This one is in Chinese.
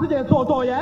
直接做作业